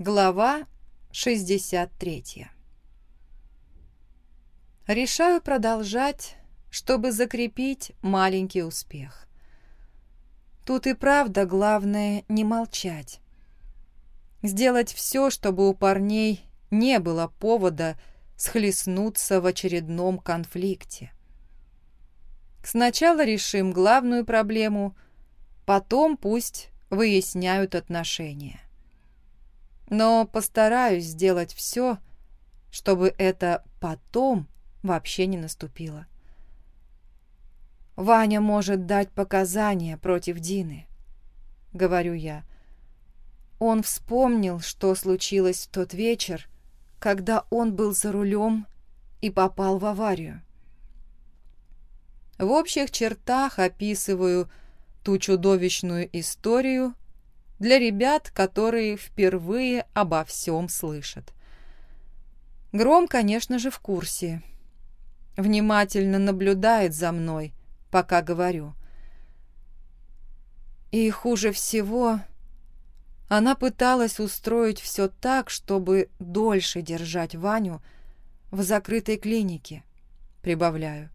Глава 63 Решаю продолжать, чтобы закрепить маленький успех. Тут и правда главное не молчать. Сделать все, чтобы у парней не было повода схлестнуться в очередном конфликте. Сначала решим главную проблему, потом пусть выясняют отношения но постараюсь сделать все, чтобы это потом вообще не наступило. «Ваня может дать показания против Дины», — говорю я. Он вспомнил, что случилось в тот вечер, когда он был за рулем и попал в аварию. В общих чертах описываю ту чудовищную историю, для ребят, которые впервые обо всем слышат. Гром, конечно же, в курсе. Внимательно наблюдает за мной, пока говорю. И хуже всего, она пыталась устроить все так, чтобы дольше держать Ваню в закрытой клинике, прибавляю.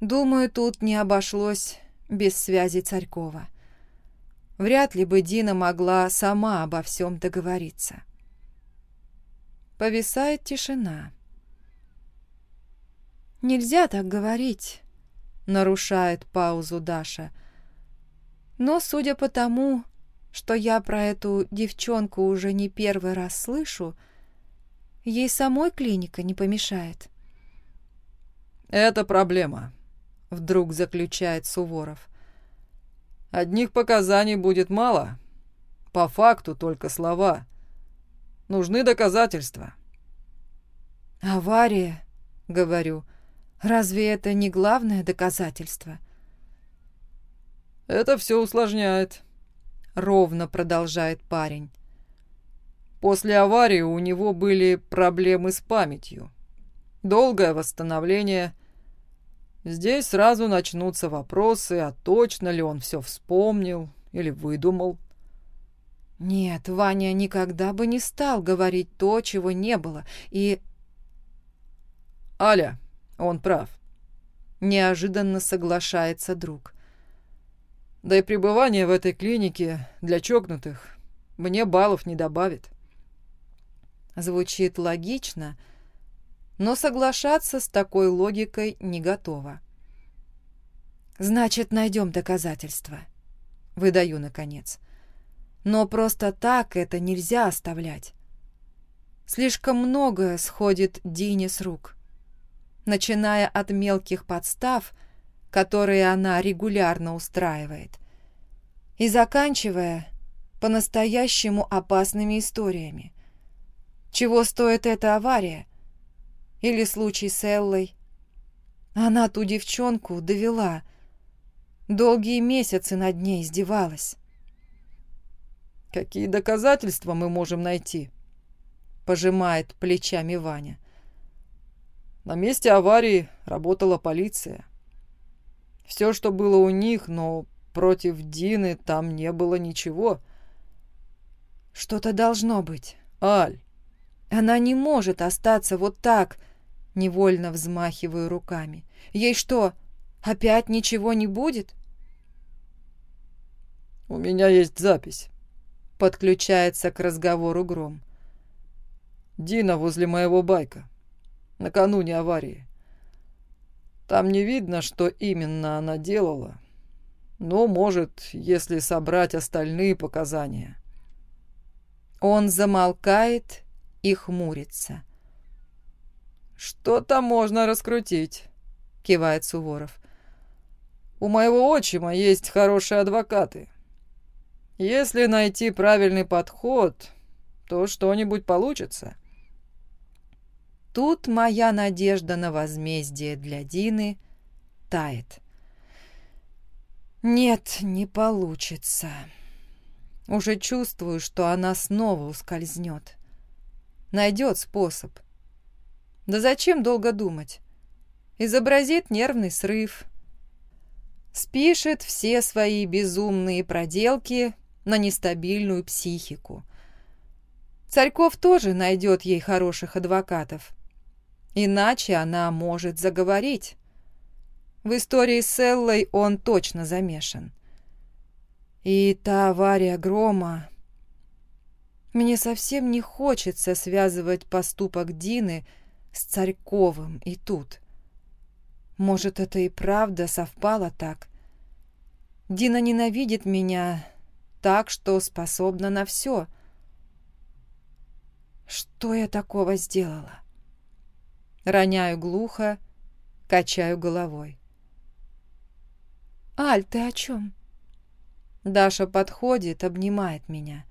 Думаю, тут не обошлось без связи Царькова. Вряд ли бы Дина могла сама обо всем договориться. Повисает тишина. «Нельзя так говорить», — нарушает паузу Даша. «Но судя по тому, что я про эту девчонку уже не первый раз слышу, ей самой клиника не помешает». «Это проблема», — вдруг заключает Суворов. Одних показаний будет мало. По факту только слова. Нужны доказательства. «Авария», — говорю. «Разве это не главное доказательство?» «Это все усложняет», — ровно продолжает парень. После аварии у него были проблемы с памятью. Долгое восстановление, Здесь сразу начнутся вопросы, а точно ли он все вспомнил или выдумал. Нет, Ваня никогда бы не стал говорить то, чего не было, и... Аля, он прав. Неожиданно соглашается друг. Да и пребывание в этой клинике для чокнутых мне баллов не добавит. Звучит логично, но соглашаться с такой логикой не готова. «Значит, найдем доказательства», — выдаю наконец. «Но просто так это нельзя оставлять. Слишком многое сходит Дине с рук, начиная от мелких подстав, которые она регулярно устраивает, и заканчивая по-настоящему опасными историями. Чего стоит эта авария? Или случай с Эллой. Она ту девчонку довела. Долгие месяцы над ней издевалась. «Какие доказательства мы можем найти?» Пожимает плечами Ваня. На месте аварии работала полиция. Все, что было у них, но против Дины там не было ничего. Что-то должно быть. Аль. Она не может остаться вот так, Невольно взмахиваю руками. Ей что, опять ничего не будет? У меня есть запись. Подключается к разговору Гром. Дина возле моего байка. Накануне аварии. Там не видно, что именно она делала. Но, может, если собрать остальные показания. Он замолкает и хмурится. «Что-то можно раскрутить», — кивает Суворов. «У моего отчима есть хорошие адвокаты. Если найти правильный подход, то что-нибудь получится». Тут моя надежда на возмездие для Дины тает. Нет, не получится. Уже чувствую, что она снова ускользнет. Найдет способ. Да зачем долго думать? Изобразит нервный срыв. Спишет все свои безумные проделки на нестабильную психику. Царьков тоже найдет ей хороших адвокатов. Иначе она может заговорить. В истории с Эллой он точно замешан. И та авария грома... Мне совсем не хочется связывать поступок Дины с Царьковым и тут. Может, это и правда совпало так. Дина ненавидит меня так, что способна на все. Что я такого сделала? Роняю глухо, качаю головой. «Аль, ты о чем?» Даша подходит, обнимает меня.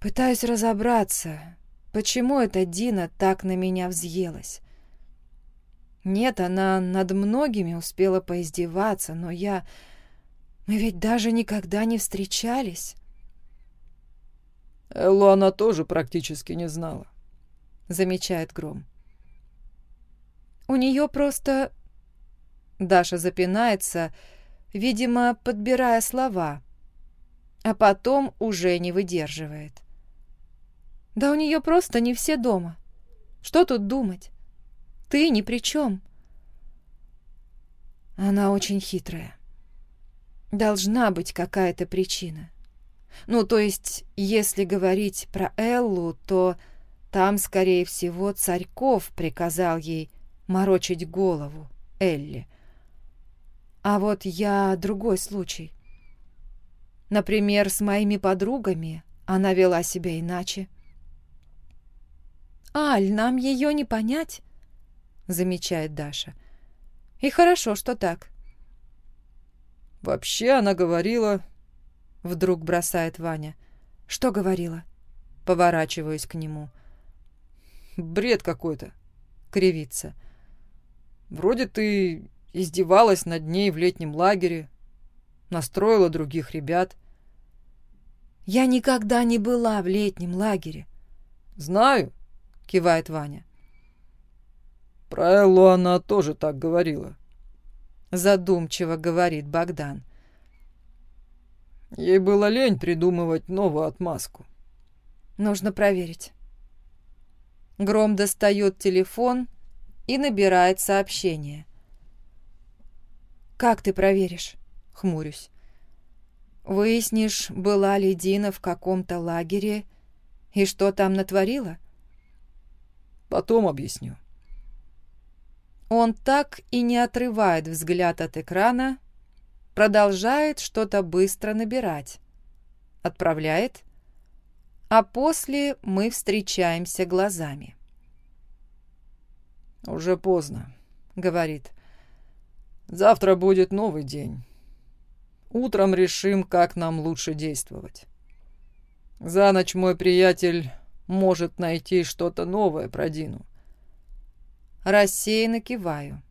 Пытаюсь разобраться, почему эта Дина так на меня взъелась. Нет, она над многими успела поиздеваться, но я... Мы ведь даже никогда не встречались. Эллу она тоже практически не знала, замечает Гром. У нее просто... Даша запинается, видимо, подбирая слова, а потом уже не выдерживает. Да у нее просто не все дома. Что тут думать? Ты ни при чем. Она очень хитрая. Должна быть какая-то причина. Ну, то есть, если говорить про Эллу, то там, скорее всего, Царьков приказал ей морочить голову Элли. А вот я другой случай. Например, с моими подругами она вела себя иначе. «Аль, нам ее не понять», — замечает Даша. «И хорошо, что так. «Вообще она говорила...» Вдруг бросает Ваня. «Что говорила?» Поворачиваюсь к нему. «Бред какой-то», — кривится. «Вроде ты издевалась над ней в летнем лагере, настроила других ребят». «Я никогда не была в летнем лагере». «Знаю», — кивает Ваня. «Про Эллу она тоже так говорила» задумчиво говорит Богдан. Ей было лень придумывать новую отмазку. Нужно проверить. Гром достает телефон и набирает сообщение. «Как ты проверишь?» — хмурюсь. «Выяснишь, была ли Дина в каком-то лагере и что там натворила?» «Потом объясню». Он так и не отрывает взгляд от экрана, продолжает что-то быстро набирать. Отправляет, а после мы встречаемся глазами. «Уже поздно», — говорит. «Завтра будет новый день. Утром решим, как нам лучше действовать. За ночь мой приятель может найти что-то новое про Дину рассеянно киваю.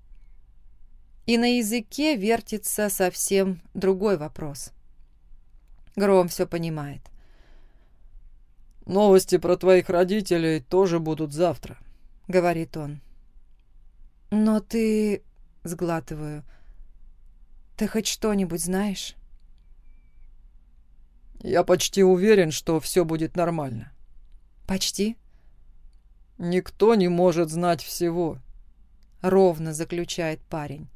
И на языке вертится совсем другой вопрос. Гром все понимает. «Новости про твоих родителей тоже будут завтра», — говорит он. «Но ты...» — сглатываю. «Ты хоть что-нибудь знаешь?» «Я почти уверен, что все будет нормально». «Почти?» «Никто не может знать всего», — ровно заключает парень.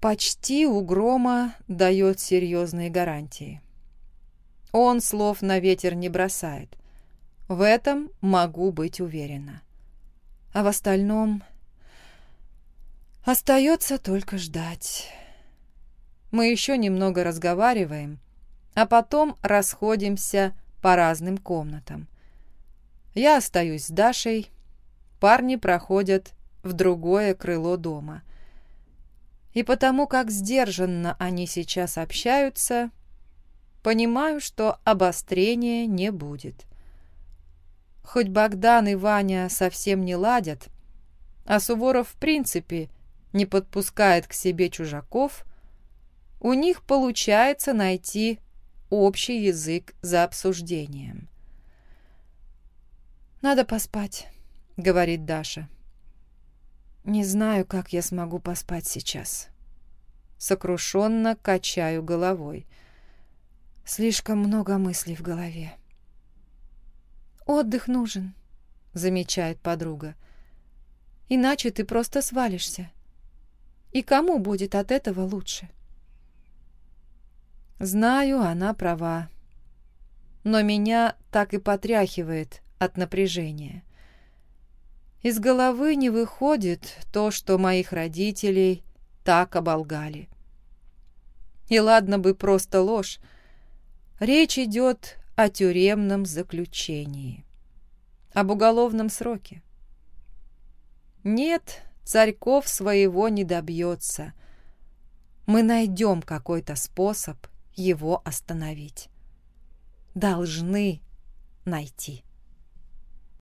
Почти у Грома дает серьезные гарантии. Он слов на ветер не бросает. В этом могу быть уверена. А в остальном остается только ждать. Мы еще немного разговариваем, а потом расходимся по разным комнатам. Я остаюсь с Дашей, парни проходят в другое крыло дома. И потому как сдержанно они сейчас общаются, понимаю, что обострения не будет. Хоть Богдан и Ваня совсем не ладят, а Суворов в принципе не подпускает к себе чужаков, у них получается найти общий язык за обсуждением. «Надо поспать», — говорит Даша. «Не знаю, как я смогу поспать сейчас». Сокрушенно качаю головой. Слишком много мыслей в голове. «Отдых нужен», — замечает подруга. «Иначе ты просто свалишься. И кому будет от этого лучше?» Знаю, она права. Но меня так и потряхивает от напряжения. Из головы не выходит то, что моих родителей так оболгали. И ладно бы просто ложь. Речь идет о тюремном заключении, об уголовном сроке. Нет, Царьков своего не добьется. Мы найдем какой-то способ его остановить. Должны найти.